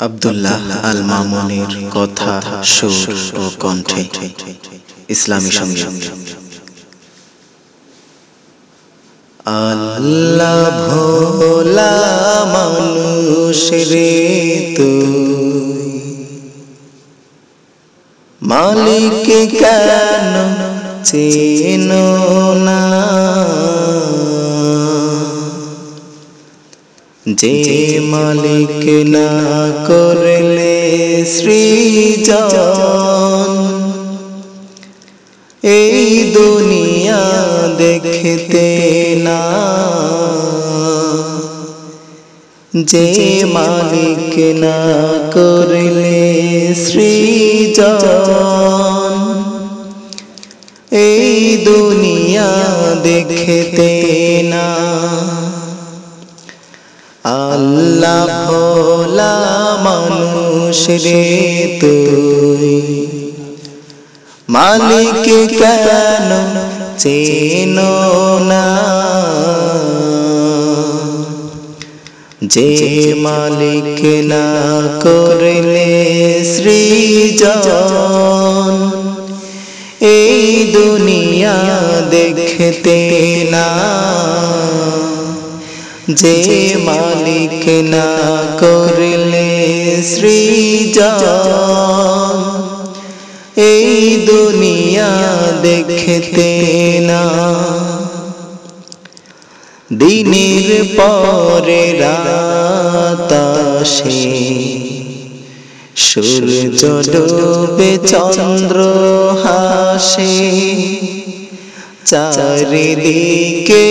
আব্দুল্লাহ আল মামুনের কথা সুর ও কণ্ঠে। ইসলামী সংগীত আল্লাহ ভোলা মানুষ রে তুই মালিক কেন চেনো না? যে মালিক না করলে সৃজন। এই দুনিয়া দেখতে না। যে মালিক না করলে সৃজন। এই দুনিয়া দেখতে না। আল্লাহ ভোলা মানুষ রে তুই। মালিক কেন চেন না? যে মালিক না করলে সৃজন এই দুনিয়া দেখতে না। যে মালিক না করলে সৃজন এই দুনিয়া দেখতে না। দিনের পরে রাতাসে সূর্য ডুবে চন্দ্র হাসে। চারিদিকে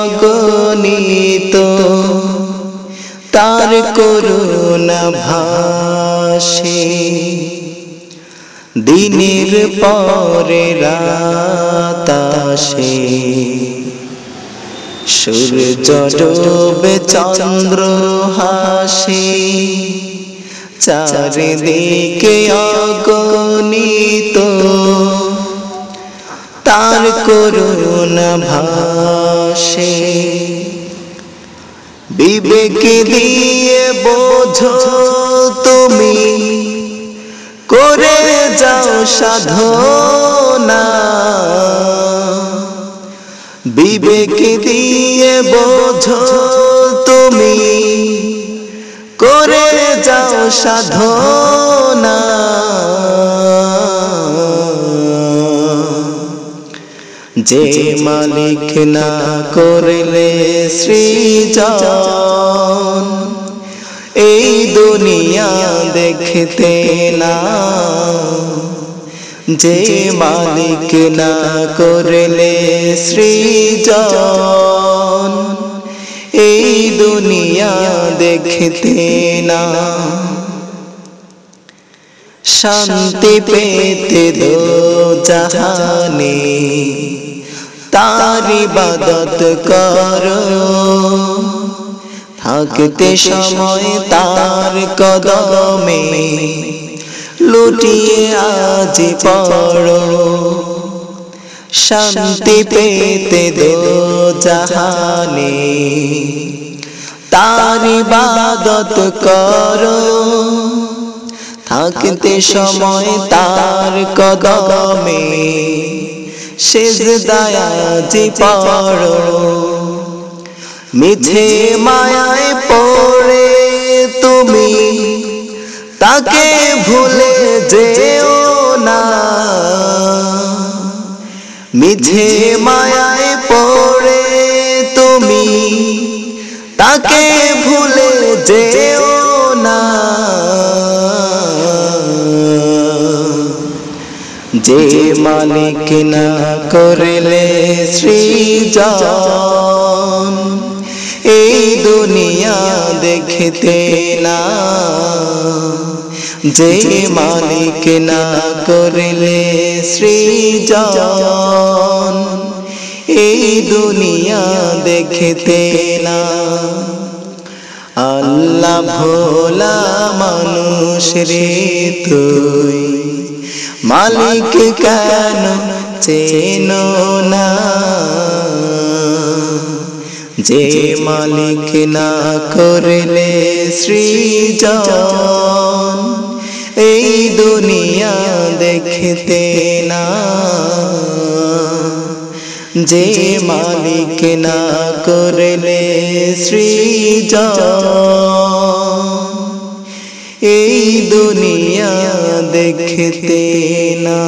অগণিত তার করুণা ভাসে। দিনের পরে রাতাসে সূর্য ডুবে চন্দ্র হাসে। চারিদিকে অগণিত করুণা ভাসে। বিবেক দিয়ে বোঝো তুমি, করে যাও সাধনা। বিবেক দিয়ে বোঝো তুমি, করে যাও সাধনা। যে মালিক না করলে সৃজন এই দুনিয়া দেখতে না। যে মালিক না করলে সৃজন এই দুনিয়া দেখতে না। শান্তি পেতে দো জাহানে। ইবাদত করো। থাকতে সময় তার কদমে লুটিয়ে আজ পড়ো। শান্তি পেতে দো জাহানে। তার ইবাদত করো। থাকতে সময় তার কদমে শেষ দায়াজি পড়ো মিছে মায়ায় পড়ে তুমি তাকে ভুলে যেও না। মিছে মায়ায় পড়ে তুমি তাকে ভুলে যে মালিক না করলে সৃজন এই দুনিয়া দেখতে না। যে মালিক না করলে সৃজন এই দুনিয়া দেখতে না। আল্লাহ ভোলা মানুষ রে তুই। মালিক কেন চেনো না। যে মালিক না করলে সৃজন এই দুনিয়া দেখতে না। যে মালিক না করলে সৃজন এই দুনিয়া দেখতে না